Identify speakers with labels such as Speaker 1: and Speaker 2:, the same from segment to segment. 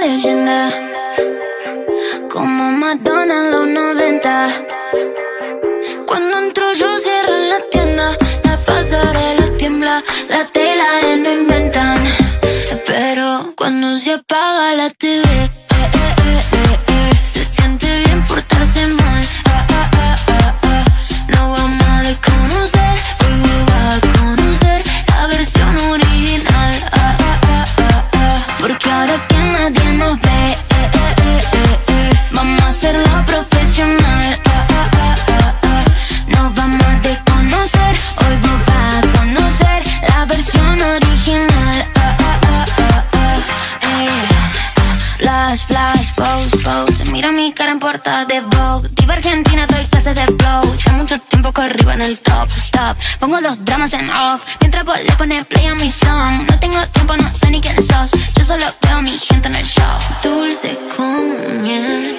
Speaker 1: leyenda. Como Madonna en los 90. Cuando entro yo cierro la tienda. La pasarela tiembla, la tela no inventan. Pero cuando se apaga la TV, eh, eh, eh, versión original. Ah, ah, ah. Eh. Flash, flash, pose, pose. Mira mi cara en portada de Vogue. Diva Argentina, doy clases de flow. Ya mucho tiempo corrigo en el top, stop. Pongo los dramas en off. Mientras vos le pones play a mi song. No tengo tiempo, no sé ni quién sos. Yo solo veo a mi gente en el show. Dulce como miel.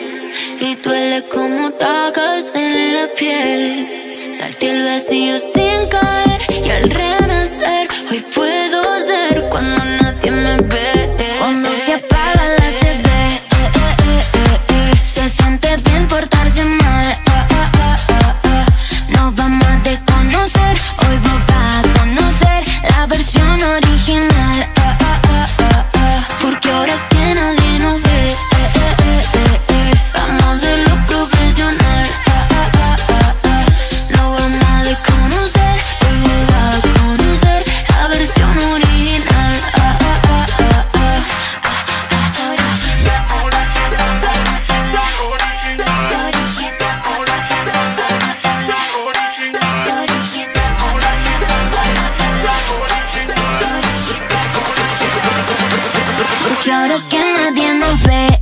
Speaker 1: Y duele como tacas en la piel. Salté el vacío sin caer. Y al renacer, hoy puedo origen. Porque ahora que nadie nos ve